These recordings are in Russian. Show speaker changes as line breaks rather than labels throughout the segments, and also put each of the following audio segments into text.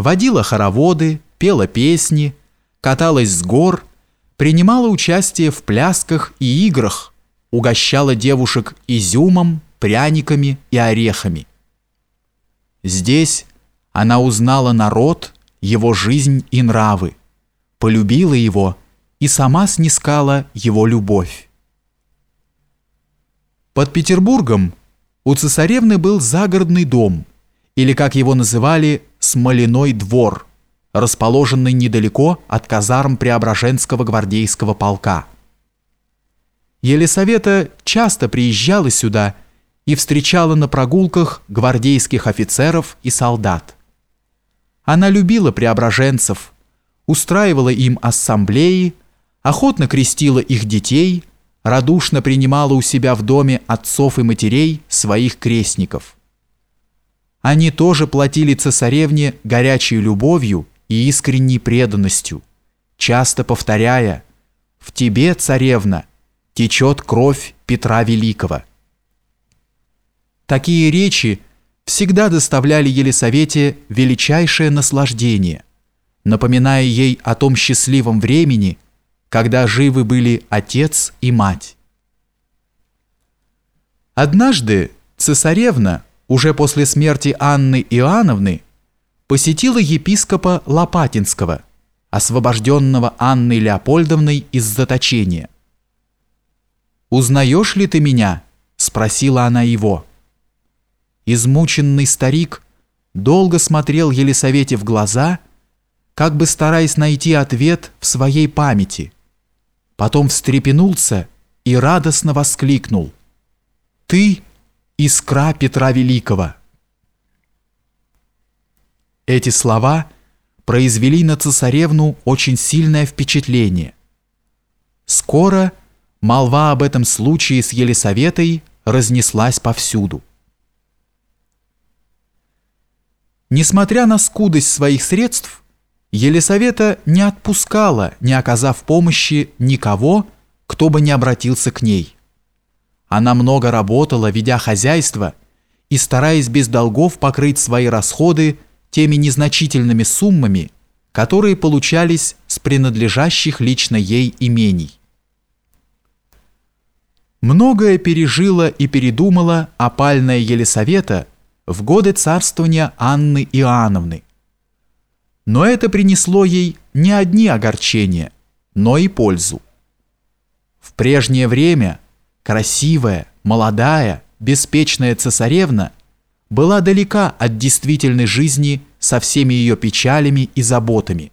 водила хороводы, пела песни, каталась с гор, принимала участие в плясках и играх, угощала девушек изюмом, пряниками и орехами. Здесь она узнала народ, его жизнь и нравы, полюбила его и сама снискала его любовь. Под Петербургом у цесаревны был загородный дом, или, как его называли, Смоляной двор, расположенный недалеко от казарм Преображенского гвардейского полка. Елисавета часто приезжала сюда и встречала на прогулках гвардейских офицеров и солдат. Она любила преображенцев, устраивала им ассамблеи, охотно крестила их детей, радушно принимала у себя в доме отцов и матерей своих крестников. Они тоже платили цесаревне горячей любовью и искренней преданностью, часто повторяя «В тебе, царевна, течет кровь Петра Великого». Такие речи всегда доставляли Елисавете величайшее наслаждение, напоминая ей о том счастливом времени, когда живы были отец и мать. Однажды цесаревна, уже после смерти Анны Иоанновны, посетила епископа Лопатинского, освобожденного Анной Леопольдовной из заточения. «Узнаешь ли ты меня?» – спросила она его. Измученный старик долго смотрел Елисавете в глаза, как бы стараясь найти ответ в своей памяти – потом встрепенулся и радостно воскликнул. «Ты – искра Петра Великого!» Эти слова произвели на цесаревну очень сильное впечатление. Скоро молва об этом случае с Елисаветой разнеслась повсюду. Несмотря на скудость своих средств, Елисавета не отпускала, не оказав помощи никого, кто бы не обратился к ней. Она много работала, ведя хозяйство, и стараясь без долгов покрыть свои расходы теми незначительными суммами, которые получались с принадлежащих лично ей имений. Многое пережила и передумала опальная Елисавета в годы царствования Анны Иоанновны, но это принесло ей не одни огорчения, но и пользу. В прежнее время красивая, молодая, беспечная цесаревна была далека от действительной жизни со всеми ее печалями и заботами.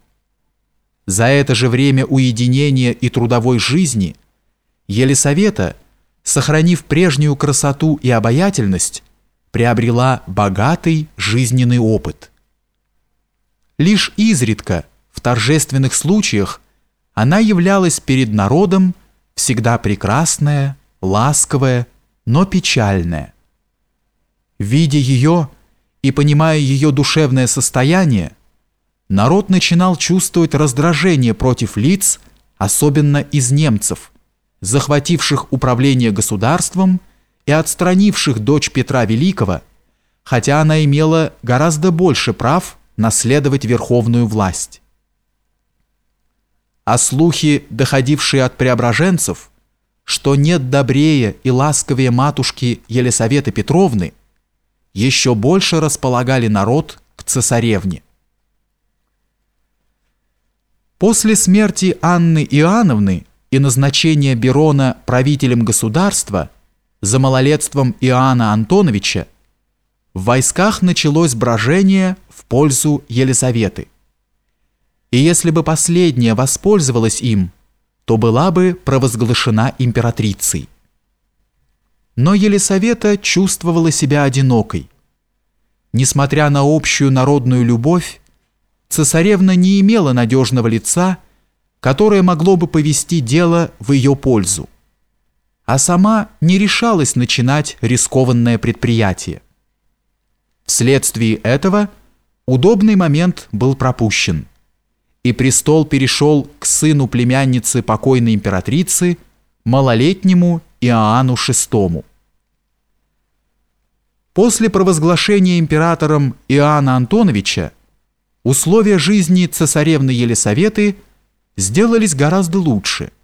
За это же время уединения и трудовой жизни Елисавета, сохранив прежнюю красоту и обаятельность, приобрела богатый жизненный опыт – Лишь изредка, в торжественных случаях, она являлась перед народом всегда прекрасная, ласковая, но печальная. Видя ее и понимая ее душевное состояние, народ начинал чувствовать раздражение против лиц, особенно из немцев, захвативших управление государством и отстранивших дочь Петра Великого, хотя она имела гораздо больше прав, наследовать верховную власть. А слухи, доходившие от преображенцев, что нет добрее и ласковее матушки Елисаветы Петровны, еще больше располагали народ к цесаревне. После смерти Анны Иоанновны и назначения Берона правителем государства за малолетством Иоанна Антоновича в войсках началось брожение в пользу Елизаветы. И если бы последняя воспользовалась им, то была бы провозглашена императрицей. Но Елисавета чувствовала себя одинокой. Несмотря на общую народную любовь, цесаревна не имела надежного лица, которое могло бы повести дело в ее пользу, а сама не решалась начинать рискованное предприятие. Вследствие этого удобный момент был пропущен, и престол перешел к сыну племянницы покойной императрицы, малолетнему Иоанну VI. После провозглашения императором Иоанна Антоновича условия жизни цесаревны Елисаветы сделались гораздо лучше –